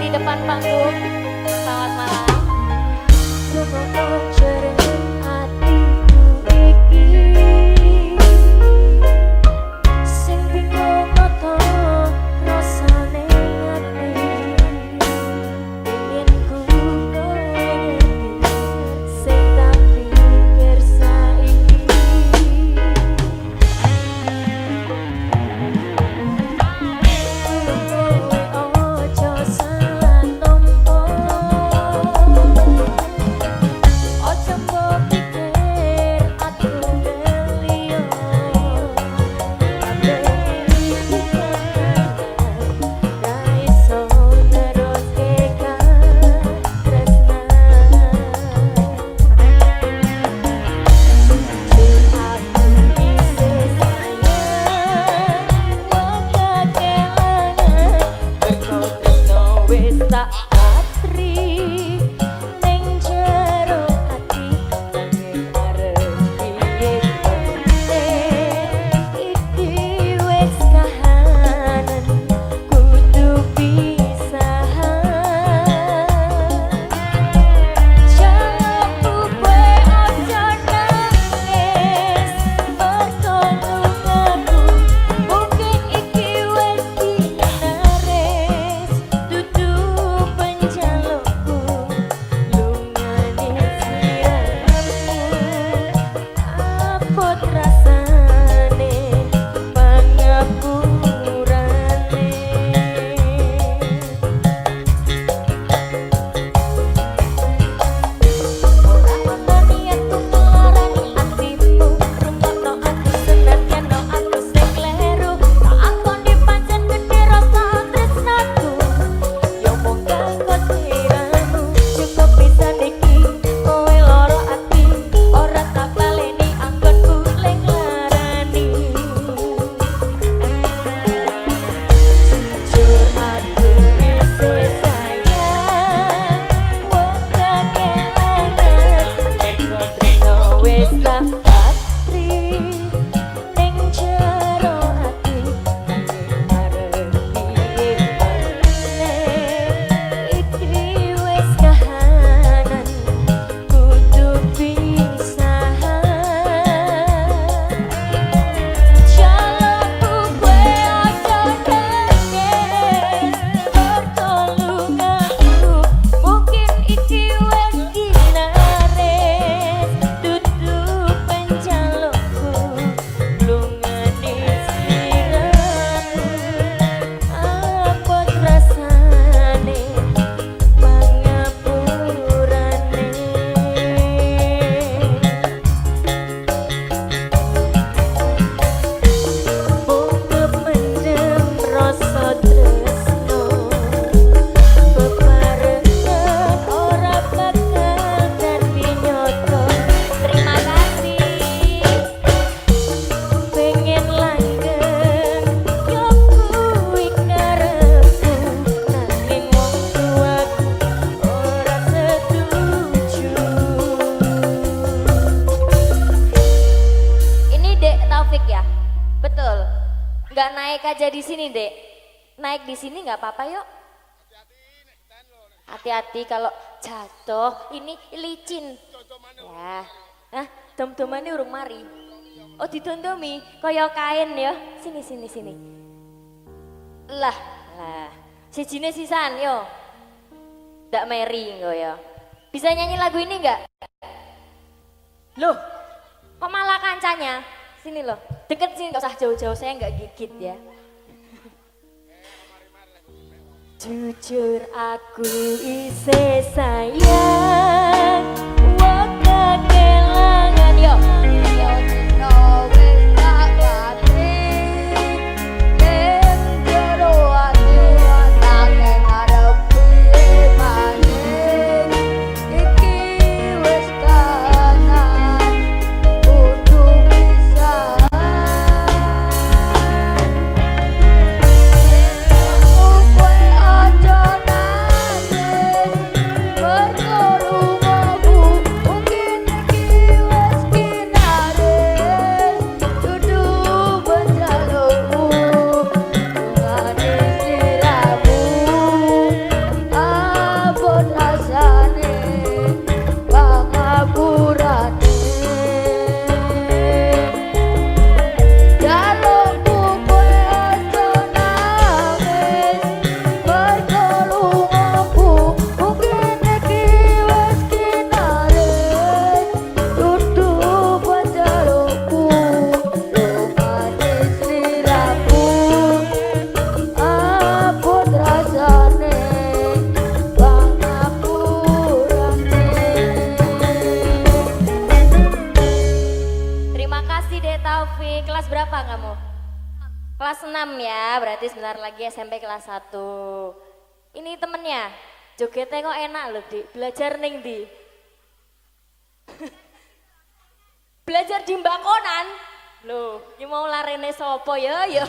di depan panggung. Selamat malam. три. Nggak naik aja di sini, Dek. Naik di sini nggak apa-apa yuk. Hati-hati kalau jatuh, ini licin. Ya. Nah, dom-domannya urung mari. Oh, ditondomi, kaya kain ya. Sini sini sini. Lah, lah. Si Sijine sisan yo. Ndak Mary enggak ya. Bisa nyanyi lagu ini enggak? Loh, kok malah kancanya? Sini loh, deket sini, gak usah jauh-jauh, saya nggak gigit ya. Jujur aku isi sayang berapa kamu? Kelas 6 ya, berarti sebentar lagi SMP kelas 1. Ini temennya, jogetnya kok enak loh, Dik. Belajar ning di. Belajar di Mbak Konan. Loh, ini mau larene sopo ya, ya.